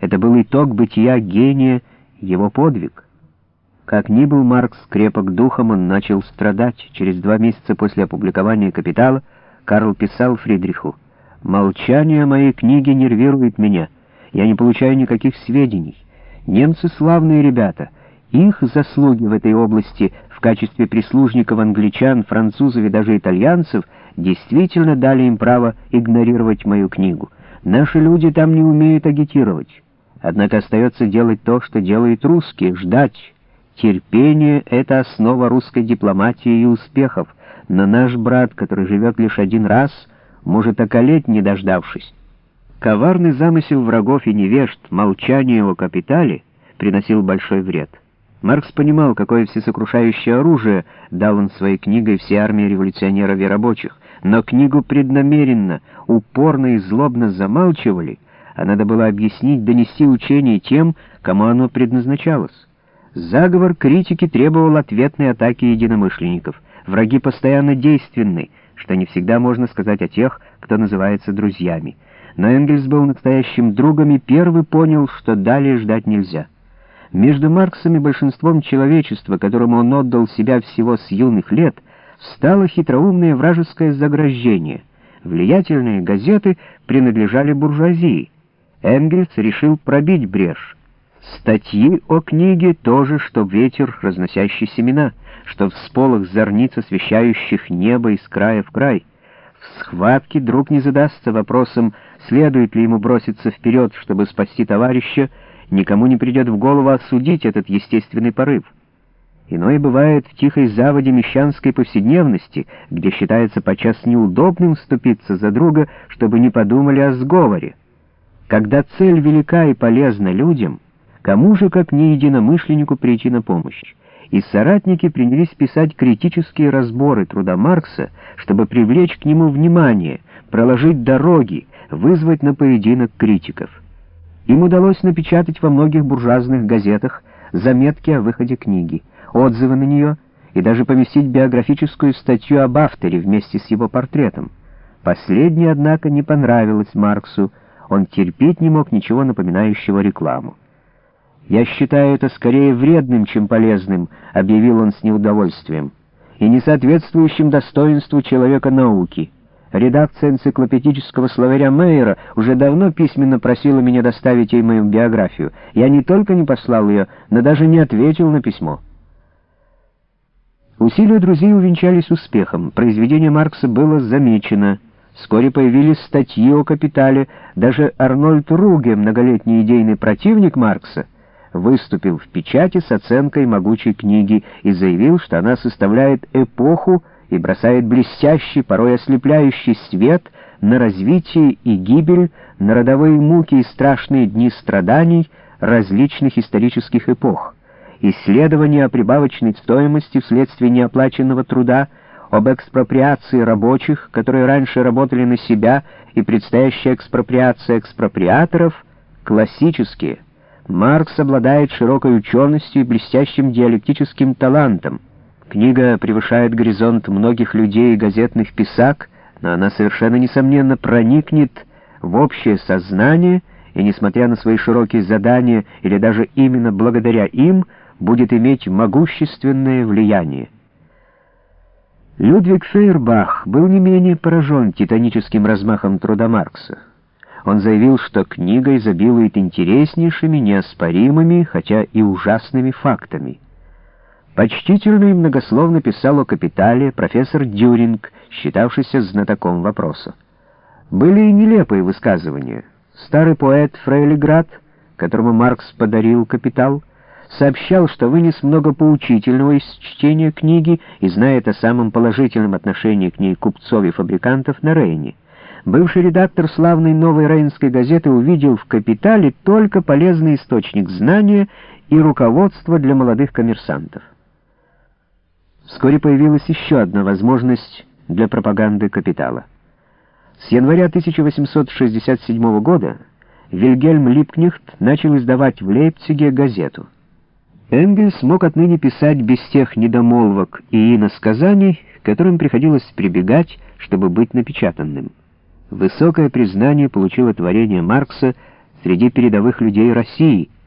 Это был итог бытия гения, его подвиг. Как ни был Маркс крепок духом, он начал страдать. Через два месяца после опубликования «Капитала» Карл писал Фридриху, «Молчание моей книги нервирует меня. Я не получаю никаких сведений. Немцы славные ребята. Их заслуги в этой области в качестве прислужников англичан, французов и даже итальянцев действительно дали им право игнорировать мою книгу. Наши люди там не умеют агитировать. Однако остается делать то, что делают русские, ждать. Терпение — это основа русской дипломатии и успехов, но наш брат, который живет лишь один раз, может околеть, не дождавшись. Коварный замысел врагов и невежд, молчание о капитале приносил большой вред. Маркс понимал, какое всесокрушающее оружие дал он своей книгой всей армии революционеров и рабочих, но книгу преднамеренно, упорно и злобно замалчивали, а надо было объяснить, донести учение тем, кому оно предназначалось. Заговор критики требовал ответной атаки единомышленников. Враги постоянно действенны, что не всегда можно сказать о тех, кто называется друзьями. Но Энгельс был настоящим другом и первый понял, что далее ждать нельзя. Между Марксом и большинством человечества, которому он отдал себя всего с юных лет, стало хитроумное вражеское заграждение. Влиятельные газеты принадлежали буржуазии. Энгельс решил пробить брешь. Статьи о книге тоже, что ветер, разносящий семена, что в сполох зорниц, освещающих небо из края в край. В схватке друг не задастся вопросом, следует ли ему броситься вперед, чтобы спасти товарища, никому не придет в голову осудить этот естественный порыв. Иное бывает в тихой заводе мещанской повседневности, где считается подчас неудобным вступиться за друга, чтобы не подумали о сговоре. Когда цель велика и полезна людям, кому же, как не единомышленнику, прийти на помощь? И соратники принялись писать критические разборы труда Маркса, чтобы привлечь к нему внимание, проложить дороги, вызвать на поединок критиков. Им удалось напечатать во многих буржуазных газетах заметки о выходе книги, отзывы на нее и даже поместить биографическую статью об авторе вместе с его портретом. Последнее, однако, не понравилось Марксу, он терпеть не мог ничего напоминающего рекламу. «Я считаю это скорее вредным, чем полезным», — объявил он с неудовольствием, «и несоответствующим достоинству человека науки». Редакция энциклопедического словаря Мейера уже давно письменно просила меня доставить ей мою биографию. Я не только не послал ее, но даже не ответил на письмо. Усилия друзей увенчались успехом. Произведение Маркса было замечено — Вскоре появились статьи о капитале. Даже Арнольд Руге, многолетний идейный противник Маркса, выступил в печати с оценкой могучей книги и заявил, что она составляет эпоху и бросает блестящий, порой ослепляющий свет на развитие и гибель, на родовые муки и страшные дни страданий различных исторических эпох. Исследования о прибавочной стоимости вследствие неоплаченного труда — об экспроприации рабочих, которые раньше работали на себя, и предстоящая экспроприация экспроприаторов, классические. Маркс обладает широкой ученостью и блестящим диалектическим талантом. Книга превышает горизонт многих людей и газетных писак, но она совершенно несомненно проникнет в общее сознание и, несмотря на свои широкие задания, или даже именно благодаря им, будет иметь могущественное влияние. Людвиг Фейербах был не менее поражен титаническим размахом труда Маркса. Он заявил, что книга изобилует интереснейшими, неоспоримыми, хотя и ужасными фактами. Почтительно и многословно писал о «Капитале» профессор Дюринг, считавшийся знатоком вопроса. Были и нелепые высказывания. Старый поэт Фрейлиград, которому Маркс подарил «Капитал», сообщал, что вынес много поучительного из чтения книги и знает о самом положительном отношении к ней купцов и фабрикантов на Рейне. Бывший редактор славной новой рейнской газеты увидел в «Капитале» только полезный источник знания и руководство для молодых коммерсантов. Вскоре появилась еще одна возможность для пропаганды «Капитала». С января 1867 года Вильгельм Липкнехт начал издавать в Лейпциге газету — Энгельс мог отныне писать без тех недомолвок и иносказаний, к которым приходилось прибегать, чтобы быть напечатанным. Высокое признание получило творение Маркса среди передовых людей России —